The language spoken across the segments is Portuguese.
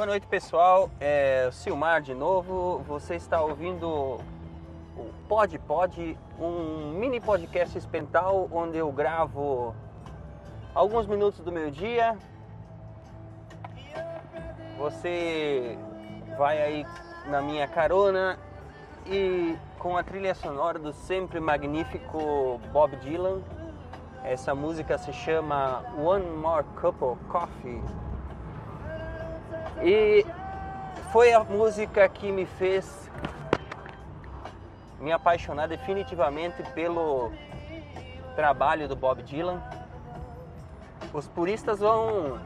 Boa noite, pessoal. É Silmar de novo. Você está ouvindo o Pod Pod, um mini podcast experimental onde eu gravo alguns minutos do meu dia. Você vai aí na minha carona e com a trilha sonora do sempre magnífico Bob Dylan. Essa música se chama One More Cup of Coffee. E foi a música que me fez me apaixonar definitivamente pelo trabalho do Bob Dylan. Os puristas vão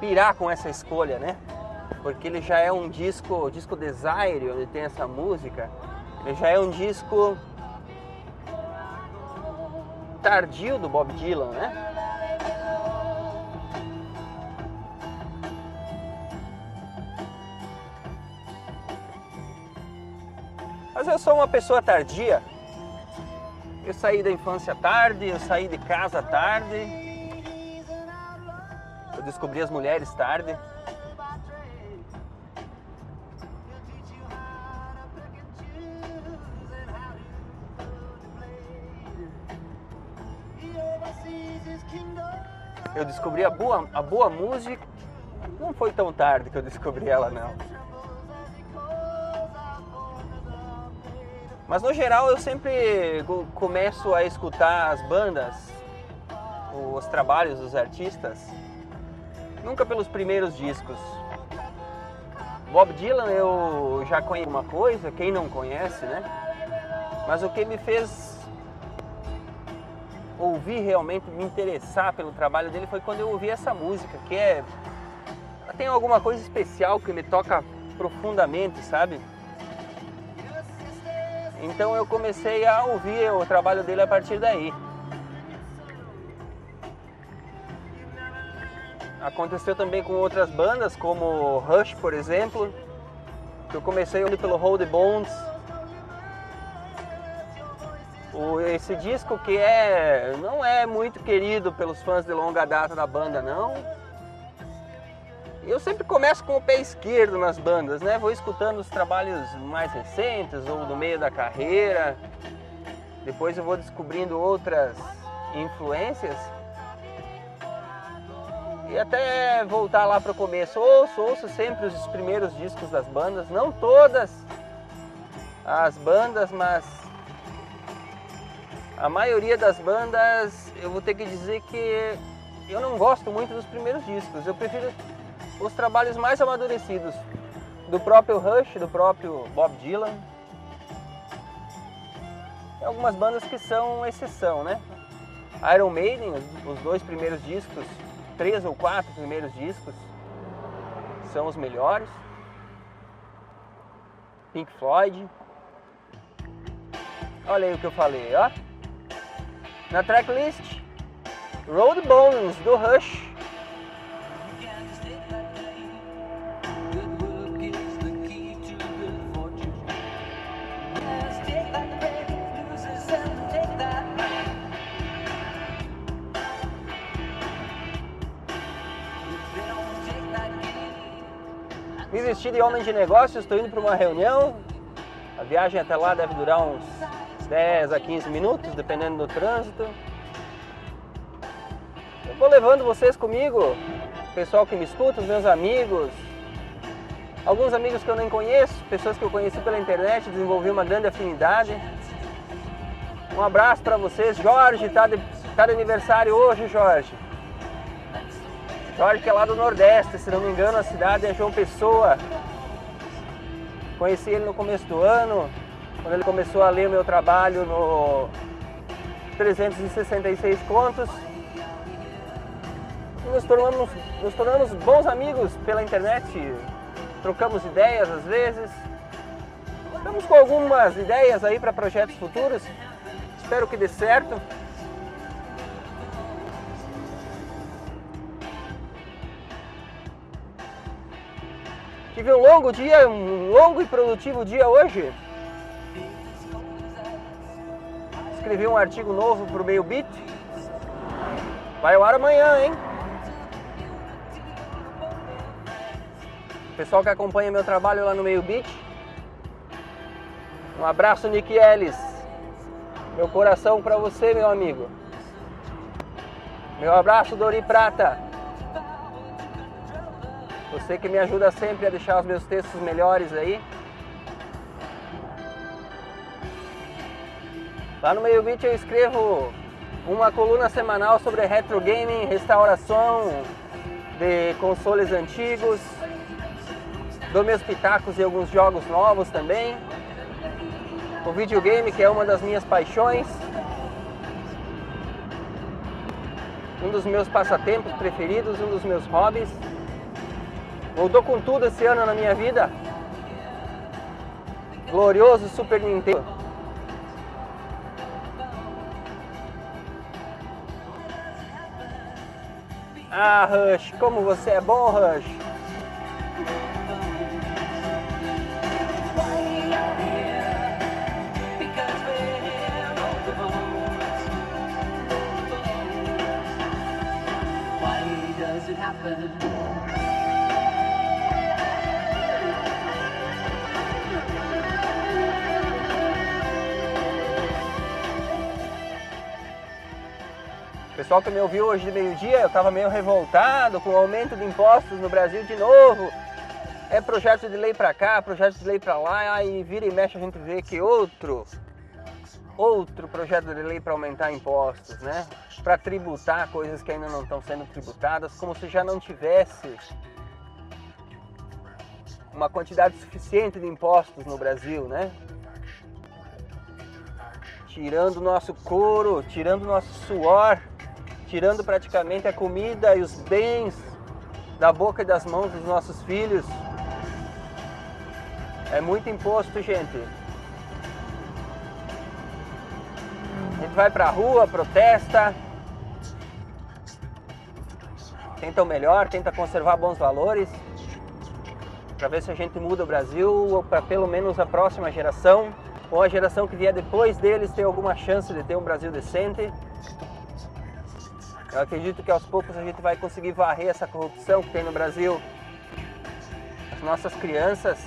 pirar com essa escolha, né? Porque ele já é um disco, disco Desire, onde tem essa música. Ele já é um disco tardio do Bob Dylan, né? Eu sou uma pessoa tardia. Eu saí da infância tarde, eu saí de casa tarde. Eu descobri as mulheres tarde. Eu descobri a boa, a boa música. Não foi tão tarde que eu descobri ela, não. Mas no geral eu sempre começo a escutar as bandas, os trabalhos dos artistas, nunca pelos primeiros discos. Bob Dylan eu já conheço uma coisa, quem não conhece, né? Mas o que me fez ouvir realmente, me interessar pelo trabalho dele foi quando eu ouvi essa música, que é. tem alguma coisa especial que me toca profundamente, sabe? Então eu comecei a ouvir o trabalho dele a partir daí. Aconteceu também com outras bandas, como Rush, por exemplo, que eu comecei pelo Hold the Bones. Esse disco que é não é muito querido pelos fãs de longa data da banda, não eu sempre começo com o pé esquerdo nas bandas, né? Vou escutando os trabalhos mais recentes ou do meio da carreira. Depois eu vou descobrindo outras influências. E até voltar lá para o começo. Ouço, ouço sempre os primeiros discos das bandas. Não todas as bandas, mas a maioria das bandas eu vou ter que dizer que eu não gosto muito dos primeiros discos. Eu prefiro os trabalhos mais amadurecidos do próprio Rush, do próprio Bob Dylan. Tem algumas bandas que são exceção, né? Iron Maiden, os dois primeiros discos, três ou quatro primeiros discos, são os melhores. Pink Floyd. Olha aí o que eu falei, ó. Na tracklist, Road Bones do Rush. Me vesti de homem de negócios, estou indo para uma reunião. A viagem até lá deve durar uns 10 a 15 minutos, dependendo do trânsito. Eu vou levando vocês comigo, pessoal que me escuta, os meus amigos, alguns amigos que eu nem conheço, pessoas que eu conheci pela internet, desenvolvi uma grande afinidade. Um abraço para vocês. Jorge, está de, tá de aniversário hoje, Jorge. Jorge que é lá do Nordeste, se não me engano a cidade é João Pessoa. Conheci ele no começo do ano, quando ele começou a ler o meu trabalho no 366 contos. Nos tornamos, nos tornamos bons amigos pela internet, trocamos ideias às vezes. Estamos com algumas ideias aí para projetos futuros. Espero que dê certo. Tive um longo dia, um longo e produtivo dia hoje. Escrevi um artigo novo para o Meio Beat. Vai ao ar amanhã, hein? Pessoal que acompanha meu trabalho lá no Meio Beach. Um abraço, Nick Ellis. Meu coração para você, meu amigo. Meu abraço, Dori Prata. Você que me ajuda sempre a deixar os meus textos melhores aí. Lá no Meio Beat eu escrevo uma coluna semanal sobre retro gaming, restauração de consoles antigos, dou meus pitacos e alguns jogos novos também. O videogame que é uma das minhas paixões. Um dos meus passatempos preferidos, um dos meus hobbies. Voltou com tudo esse ano na minha vida. Glorioso Super Nintendo. Ah, Rush, como você é bom, Rush. Happen? Pessoal que me ouviu hoje de meio-dia, eu estava meio revoltado com o aumento de impostos no Brasil de novo. É projeto de lei para cá, projeto de lei para lá, e vira e mexe a gente vê que outro, outro projeto de lei para aumentar impostos, né? Para tributar coisas que ainda não estão sendo tributadas, como se já não tivesse uma quantidade suficiente de impostos no Brasil, né? Tirando nosso couro, tirando nosso suor, tirando praticamente a comida e os bens da boca e das mãos dos nossos filhos. É muito imposto, gente. A gente vai pra rua, protesta, tenta o melhor, tenta conservar bons valores, para ver se a gente muda o Brasil, ou para pelo menos a próxima geração, ou a geração que vier depois deles ter alguma chance de ter um Brasil decente. Eu acredito que aos poucos a gente vai conseguir varrer essa corrupção que tem no Brasil. As nossas crianças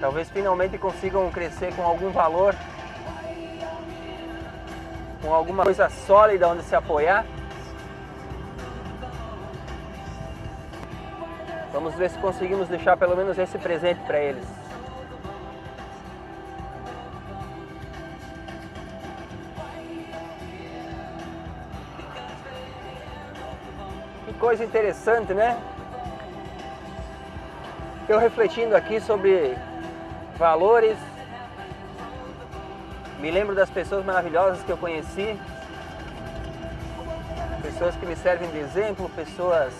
talvez finalmente consigam crescer com algum valor, com alguma coisa sólida onde se apoiar. Vamos ver se conseguimos deixar pelo menos esse presente para eles. Coisa interessante, né? Eu refletindo aqui sobre valores, me lembro das pessoas maravilhosas que eu conheci, pessoas que me servem de exemplo, pessoas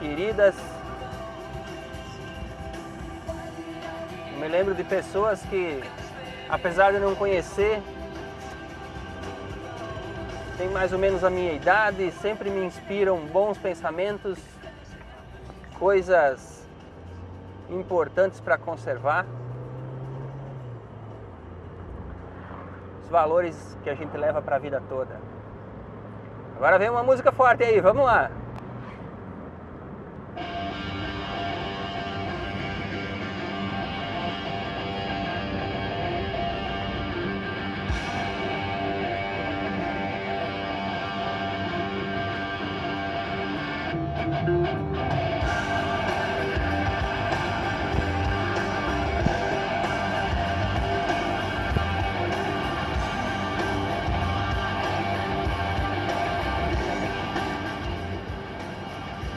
queridas. Me lembro de pessoas que, apesar de não conhecer, têm mais ou menos a minha idade, sempre me inspiram bons pensamentos, coisas importantes para conservar. Os valores que a gente leva para a vida toda. Agora vem uma música forte aí, vamos lá.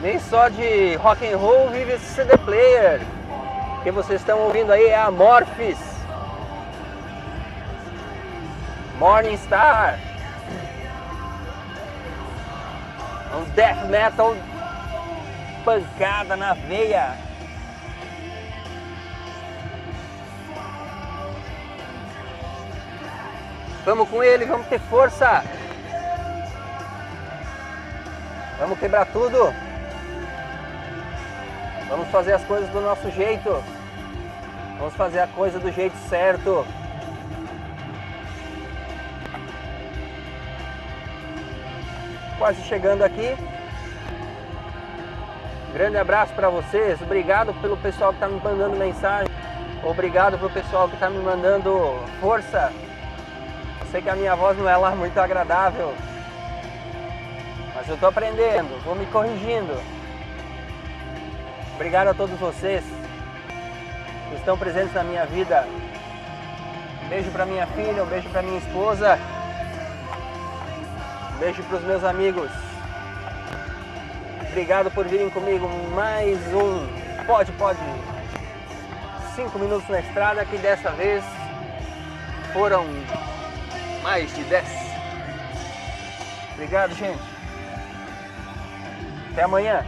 Nem só de rock and roll vive esse CD player. O que vocês estão ouvindo aí é a Morphis. Morning Star. Um death metal pancada na veia. Vamos com ele, vamos ter força. Vamos quebrar tudo. Vamos fazer as coisas do nosso jeito. Vamos fazer a coisa do jeito certo. Quase chegando aqui. Grande abraço para vocês. Obrigado pelo pessoal que está me mandando mensagem. Obrigado pelo pessoal que está me mandando força. Eu sei que a minha voz não é lá muito agradável, mas eu estou aprendendo, vou me corrigindo. Obrigado a todos vocês que estão presentes na minha vida. Um beijo para minha filha, um beijo para minha esposa. Um beijo para os meus amigos. Obrigado por virem comigo mais um Pode Pode. Cinco minutos na estrada que dessa vez foram mais de dez. Obrigado, gente. Até amanhã.